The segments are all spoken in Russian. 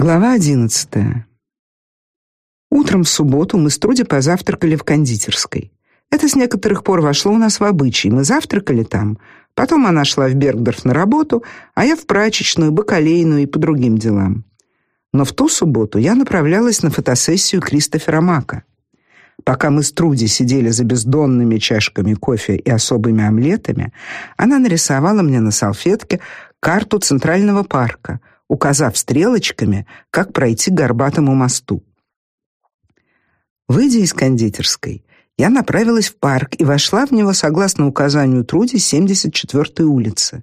Глава одиннадцатая. Утром в субботу мы с Труди позавтракали в кондитерской. Это с некоторых пор вошло у нас в обычай. Мы завтракали там. Потом она шла в Бергдорф на работу, а я в прачечную, бакалейную и по другим делам. Но в ту субботу я направлялась на фотосессию Кристофера Мака. Пока мы с Труди сидели за бездонными чашками кофе и особыми омлетами, она нарисовала мне на салфетке карту Центрального парка — указав стрелочками, как пройти к горбатому мосту. Выйдя из кондитерской, я направилась в парк и вошла в него согласно указанию Труди 74-й улицы.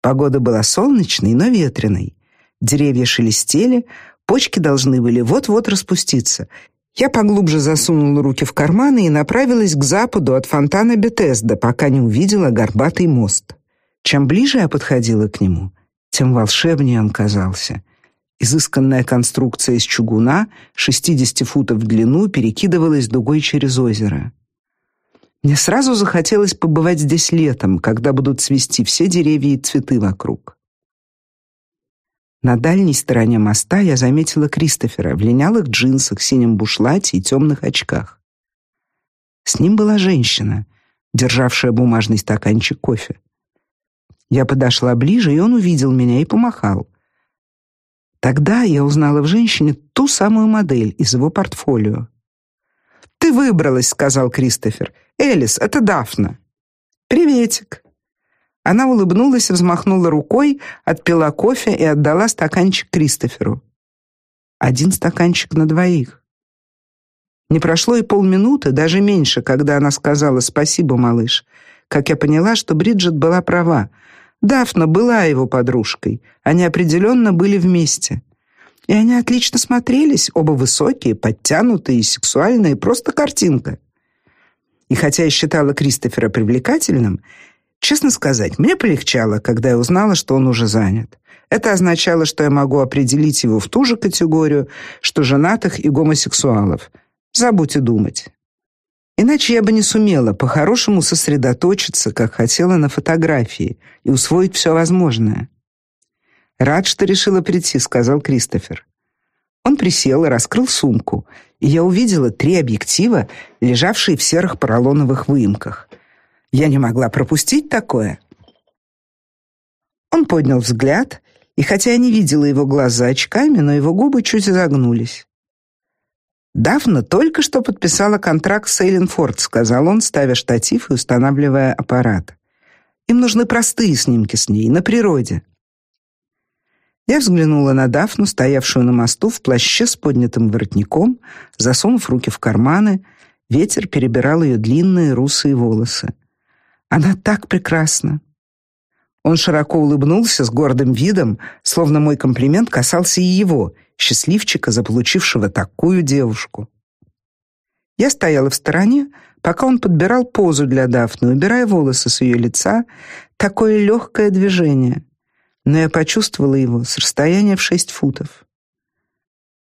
Погода была солнечной, но ветреной. Деревья шелестели, почки должны были вот-вот распуститься. Я поглубже засунула руки в карманы и направилась к западу от фонтана Бетесда, пока не увидела горбатый мост. Чем ближе я подходила к нему, тем волшебнее он казался. Изысканная конструкция из чугуна, 60 футов в длину, перекидывалась дугой через озеро. Мне сразу захотелось побывать здесь летом, когда будут цвести все деревья и цветы вокруг. На дальней стороне моста я заметила Кристофера в линялых джинсах, синем бушлате и темных очках. С ним была женщина, державшая бумажный стаканчик кофе. Я подошла ближе, и он увидел меня и помахал. Тогда я узнала в женщине ту самую модель из его портфолио. «Ты выбралась», — сказал Кристофер. «Элис, это Дафна». «Приветик». Она улыбнулась, взмахнула рукой, отпила кофе и отдала стаканчик Кристоферу. Один стаканчик на двоих. Не прошло и полминуты, даже меньше, когда она сказала «Спасибо, малыш», как я поняла, что Бриджит была права — Дафна была его подружкой. Они определенно были вместе. И они отлично смотрелись, оба высокие, подтянутые, сексуальные, просто картинка. И хотя я считала Кристофера привлекательным, честно сказать, мне полегчало, когда я узнала, что он уже занят. Это означало, что я могу определить его в ту же категорию, что женатых и гомосексуалов. Забудьте думать. Иначе я бы не сумела по-хорошему сосредоточиться, как хотела на фотографии, и усвоить все возможное. «Рад, что решила прийти», — сказал Кристофер. Он присел и раскрыл сумку, и я увидела три объектива, лежавшие в серых поролоновых выемках. Я не могла пропустить такое. Он поднял взгляд, и хотя я не видела его глаз очками, но его губы чуть изогнулись. Дафна только что подписала контракт с Эйленфорд, сказал он, ставя штатив и устанавливая аппарат. Им нужны простые снимки с ней на природе. Я взглянула на Дафну, стоявшую на мосту в плаще с поднятым воротником, засунув руки в карманы. Ветер перебирал ее длинные русые волосы. Она так прекрасна. Он широко улыбнулся с гордым видом, словно мой комплимент касался и его, счастливчика, заполучившего такую девушку. Я стояла в стороне, пока он подбирал позу для Дафны, убирая волосы с ее лица, такое легкое движение. Но я почувствовала его с расстояния в шесть футов.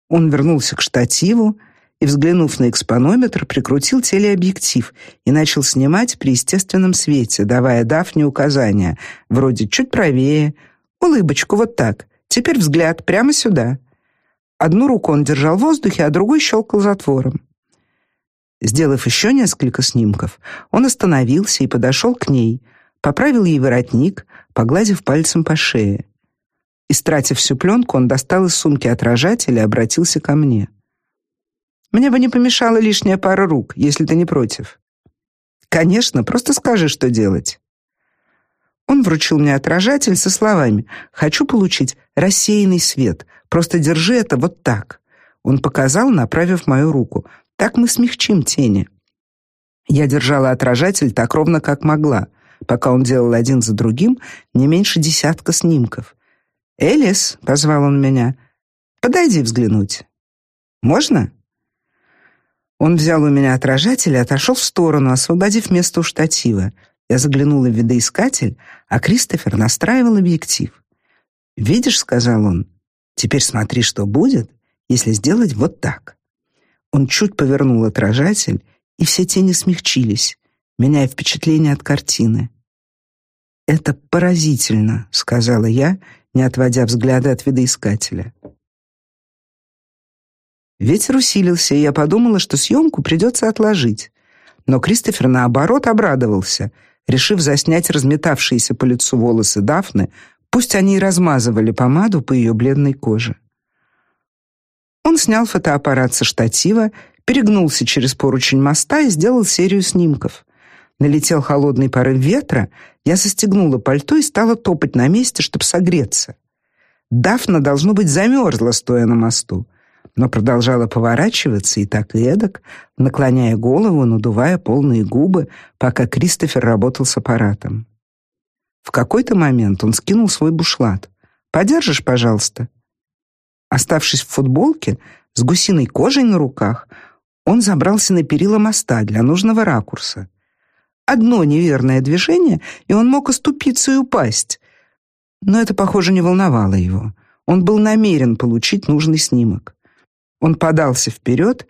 Он вернулся к штативу и, взглянув на экспонометр, прикрутил телеобъектив и начал снимать при естественном свете, давая Дафне указания, вроде чуть правее, улыбочку вот так, теперь взгляд прямо сюда — Одну руку он держал в воздухе, а другой щелкал затвором. Сделав еще несколько снимков, он остановился и подошел к ней, поправил ей воротник, погладив пальцем по шее. Истратив всю пленку, он достал из сумки отражатель и обратился ко мне. «Мне бы не помешала лишняя пара рук, если ты не против». «Конечно, просто скажи, что делать». Он вручил мне отражатель со словами «Хочу получить рассеянный свет, Просто держи это вот так. Он показал, направив мою руку. Так мы смягчим тени. Я держала отражатель так ровно, как могла, пока он делал один за другим не меньше десятка снимков. «Элис», — позвал он меня, — «подойди взглянуть». «Можно?» Он взял у меня отражатель и отошел в сторону, освободив место у штатива. Я заглянула в видоискатель, а Кристофер настраивал объектив. «Видишь», — сказал он, Теперь смотри, что будет, если сделать вот так. Он чуть повернул отражатель, и все тени смягчились, меняя впечатление от картины. «Это поразительно», — сказала я, не отводя взгляда от видоискателя. Ветер усилился, и я подумала, что съемку придется отложить. Но Кристофер, наоборот, обрадовался, решив заснять разметавшиеся по лицу волосы Дафны, пусть они и размазывали помаду по ее бледной коже. Он снял фотоаппарат со штатива, перегнулся через поручень моста и сделал серию снимков. Налетел холодный порыв ветра, я застегнула пальто и стала топать на месте, чтобы согреться. Дафна должно быть замерзла, стоя на мосту, но продолжала поворачиваться и так и эдак, наклоняя голову, надувая полные губы, пока Кристофер работал с аппаратом. В какой-то момент он скинул свой бушлат. «Подержишь, пожалуйста?» Оставшись в футболке, с гусиной кожей на руках, он забрался на перила моста для нужного ракурса. Одно неверное движение, и он мог оступиться и упасть. Но это, похоже, не волновало его. Он был намерен получить нужный снимок. Он подался вперед,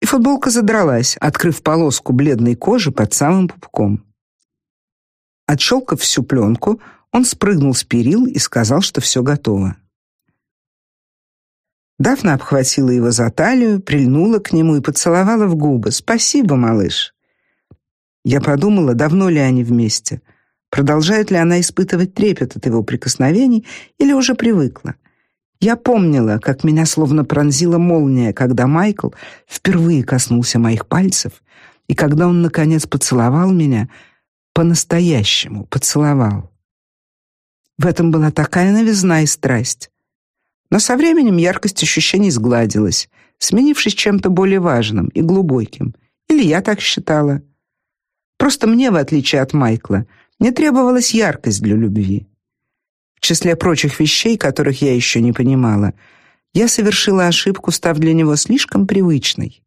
и футболка задралась, открыв полоску бледной кожи под самым пупком. Отщелкав всю пленку, он спрыгнул с перил и сказал, что все готово. Дафна обхватила его за талию, прильнула к нему и поцеловала в губы. «Спасибо, малыш». Я подумала, давно ли они вместе, продолжает ли она испытывать трепет от его прикосновений или уже привыкла. Я помнила, как меня словно пронзила молния, когда Майкл впервые коснулся моих пальцев, и когда он, наконец, поцеловал меня, по-настоящему поцеловал. В этом была такая новизна и страсть, но со временем яркость ощущений сгладилась, сменившись чем-то более важным и глубоким. Или я так считала. Просто мне, в отличие от Майкла, не требовалась яркость для любви. В числе прочих вещей, которых я еще не понимала, я совершила ошибку, став для него слишком привычной.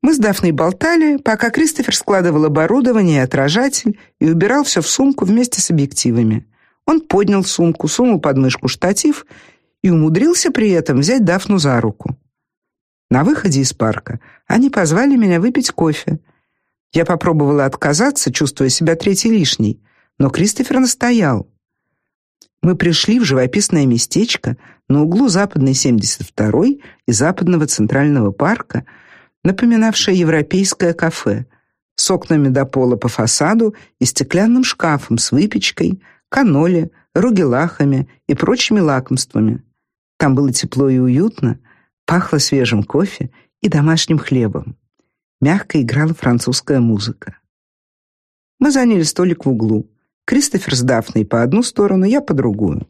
Мы с Дафной болтали, пока Кристофер складывал оборудование и отражатель и убирал все в сумку вместе с объективами. Он поднял сумку, сунул под мышку штатив и умудрился при этом взять Дафну за руку. На выходе из парка они позвали меня выпить кофе. Я попробовала отказаться, чувствуя себя третьей лишней, но Кристофер настоял. Мы пришли в живописное местечко на углу Западной 72-й и Западного Центрального парка, напоминавшее европейское кафе, с окнами до пола по фасаду и стеклянным шкафом с выпечкой, каноли, ругелахами и прочими лакомствами. Там было тепло и уютно, пахло свежим кофе и домашним хлебом. Мягко играла французская музыка. Мы заняли столик в углу. Кристофер с Дафной по одну сторону, я по другую.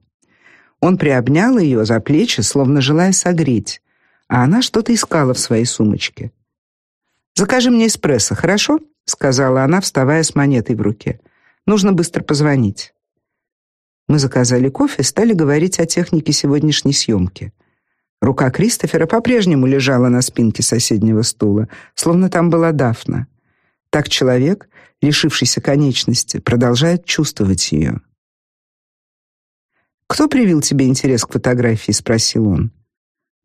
Он приобнял ее за плечи, словно желая согреть, а она что-то искала в своей сумочке. «Закажи мне эспрессо, хорошо?» — сказала она, вставая с монетой в руке. «Нужно быстро позвонить». Мы заказали кофе и стали говорить о технике сегодняшней съемки. Рука Кристофера по-прежнему лежала на спинке соседнего стула, словно там была Дафна. Так человек, лишившийся конечности, продолжает чувствовать ее. «Кто привил тебе интерес к фотографии?» — спросил он.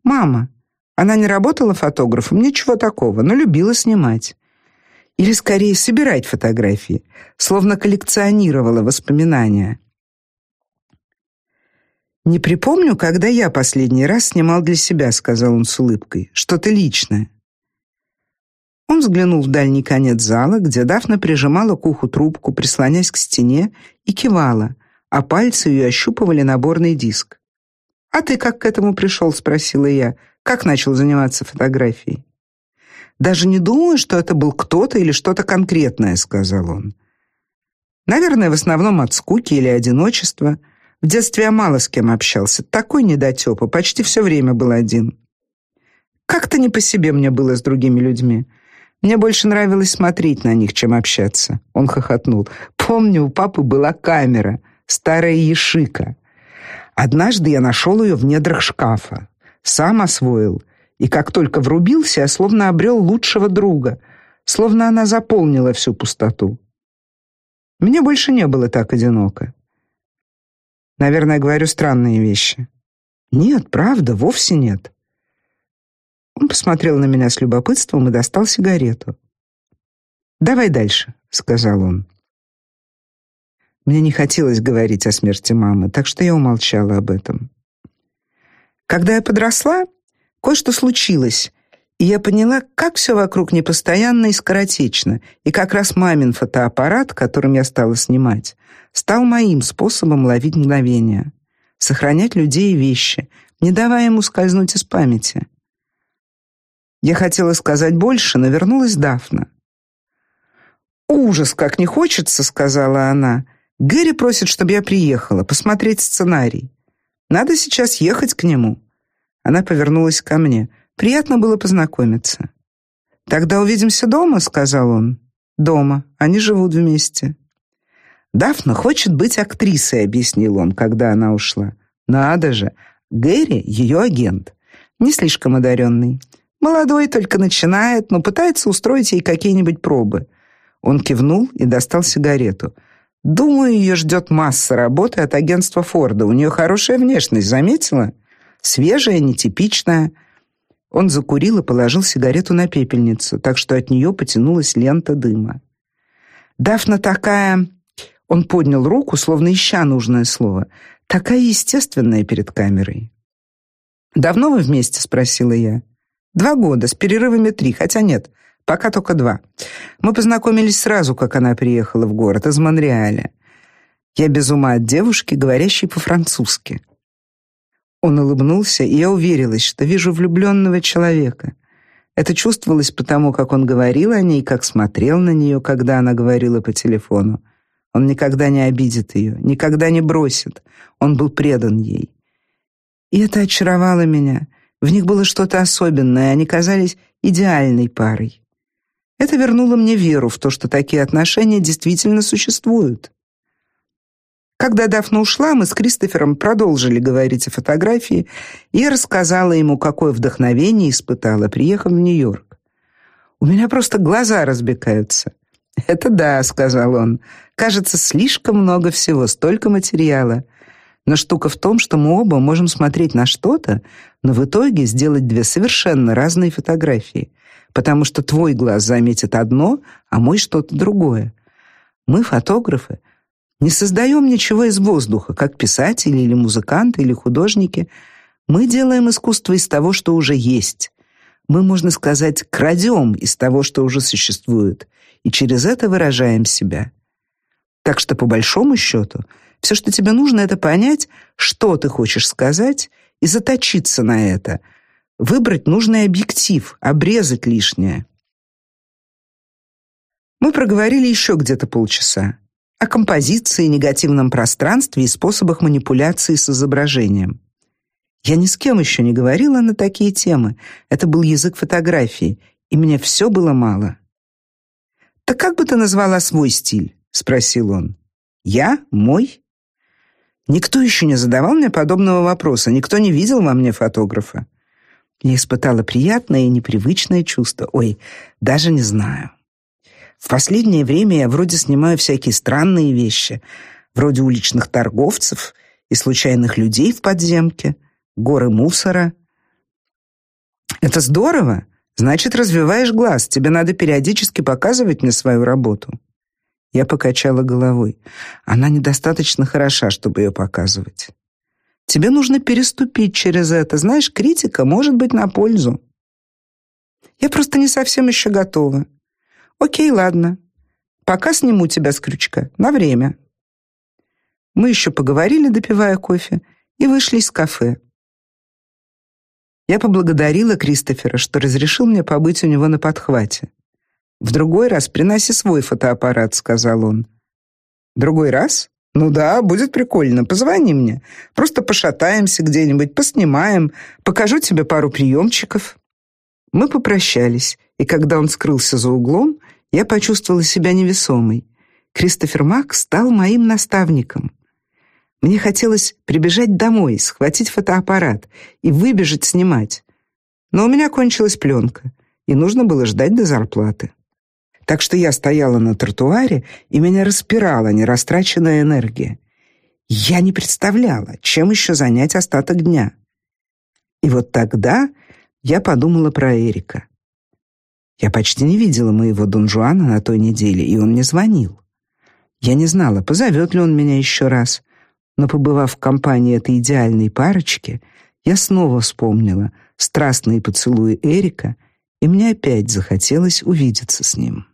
«Мама. Она не работала фотографом, ничего такого, но любила снимать. Или, скорее, собирать фотографии, словно коллекционировала воспоминания. «Не припомню, когда я последний раз снимал для себя», — сказал он с улыбкой. «Что-то личное». Он взглянул в дальний конец зала, где Дафна прижимала к уху трубку, прислонясь к стене, и кивала, а пальцы ее ощупывали наборный диск. «А ты как к этому пришел?» — спросила я. «Как начал заниматься фотографией?» «Даже не думаю, что это был кто-то или что-то конкретное», — сказал он. «Наверное, в основном от скуки или одиночества». В детстве я мало с кем общался. Такой недотепа, почти все время был один. Как-то не по себе мне было с другими людьми. Мне больше нравилось смотреть на них, чем общаться. Он хохотнул. Помню, у папы была камера, старая ешика. Однажды я нашел ее в недрах шкафа. Сам освоил. И как только врубился, я словно обрел лучшего друга. Словно она заполнила всю пустоту. Мне больше не было так одиноко. Наверное, говорю странные вещи. Нет, правда, вовсе нет. Он посмотрел на меня с любопытством и достал сигарету. «Давай дальше», — сказал он. Мне не хотелось говорить о смерти мамы, так что я умолчала об этом. Когда я подросла, кое-что случилось, И я поняла, как все вокруг непостоянно и скоротечно, и как раз мамин фотоаппарат, которым я стала снимать, стал моим способом ловить мгновения, сохранять людей и вещи, не давая ему скользнуть из памяти. Я хотела сказать больше, но вернулась Дафна. «Ужас, как не хочется», — сказала она. «Гэри просит, чтобы я приехала, посмотреть сценарий. Надо сейчас ехать к нему». Она повернулась ко мне. «Приятно было познакомиться». «Тогда увидимся дома», — сказал он. «Дома. Они живут вместе». «Дафна хочет быть актрисой», — объяснил он, когда она ушла. «Надо же! Гэри — ее агент. Не слишком одаренный. Молодой, только начинает, но пытается устроить ей какие-нибудь пробы. Он кивнул и достал сигарету. Думаю, ее ждет масса работы от агентства Форда. У нее хорошая внешность, заметила? Свежая, нетипичная. Он закурил и положил сигарету на пепельницу, так что от нее потянулась лента дыма. Дафна такая, он поднял руку, словно ища нужное слово, такая естественная перед камерой. Давно вы вместе, спросила я. Два года с перерывами три, хотя нет, Пока только два. Мы познакомились сразу, как она приехала в город из Монреаля. Я без ума от девушки, говорящей по-французски. Он улыбнулся, и я уверилась, что вижу влюбленного человека. Это чувствовалось потому, как он говорил о ней, как смотрел на нее, когда она говорила по телефону. Он никогда не обидит ее, никогда не бросит. Он был предан ей. И это очаровало меня. В них было что-то особенное, они казались идеальной парой. Это вернуло мне веру в то, что такие отношения действительно существуют. Когда Дафна ушла, мы с Кристофером продолжили говорить о фотографии, и я рассказала ему, какое вдохновение испытала, приехав в Нью-Йорк. У меня просто глаза разбегаются. Это да, сказал он. Кажется, слишком много всего, столько материала. Но штука в том, что мы оба можем смотреть на что-то, но в итоге сделать две совершенно разные фотографии потому что твой глаз заметит одно, а мой что-то другое. Мы, фотографы, не создаем ничего из воздуха, как писатели или музыканты или художники. Мы делаем искусство из того, что уже есть. Мы, можно сказать, крадем из того, что уже существует, и через это выражаем себя. Так что по большому счету, все, что тебе нужно это понять, что ты хочешь сказать, и заточиться на это, Выбрать нужный объектив, обрезать лишнее. Мы проговорили еще где-то полчаса о композиции, негативном пространстве и способах манипуляции с изображением. Я ни с кем еще не говорила на такие темы. Это был язык фотографии, и мне все было мало. Так как бы ты назвала свой стиль? спросил он. Я, мой? Никто еще не задавал мне подобного вопроса, никто не видел во мне фотографа. Я испытала приятное и непривычное чувство. Ой, даже не знаю. В последнее время я вроде снимаю всякие странные вещи, вроде уличных торговцев и случайных людей в подземке, горы мусора. Это здорово. Значит, развиваешь глаз. Тебе надо периодически показывать мне свою работу. Я покачала головой. Она недостаточно хороша, чтобы ее показывать. Тебе нужно переступить через это. Знаешь, критика может быть на пользу. Я просто не совсем еще готова. Окей, ладно. Пока сниму тебя с крючка. На время. Мы еще поговорили, допивая кофе, и вышли из кафе. Я поблагодарила Кристофера, что разрешил мне побыть у него на подхвате. В другой раз приноси свой фотоаппарат, сказал он. Другой раз? Ну да, будет прикольно. Позвони мне. Просто пошатаемся где-нибудь, поснимаем, покажу тебе пару приемчиков». Мы попрощались, и когда он скрылся за углом, я почувствовала себя невесомой. Кристофер Мак стал моим наставником. Мне хотелось прибежать домой, схватить фотоаппарат и выбежать снимать. Но у меня кончилась пленка, и нужно было ждать до зарплаты. Так что я стояла на тротуаре, и меня распирала нерастраченная энергия. Я не представляла, чем еще занять остаток дня. И вот тогда я подумала про Эрика. Я почти не видела моего Дон Жуана на той неделе, и он мне звонил. Я не знала, позовет ли он меня еще раз, но побывав в компании этой идеальной парочки, я снова вспомнила страстные поцелуи Эрика и мне опять захотелось увидеться с ним.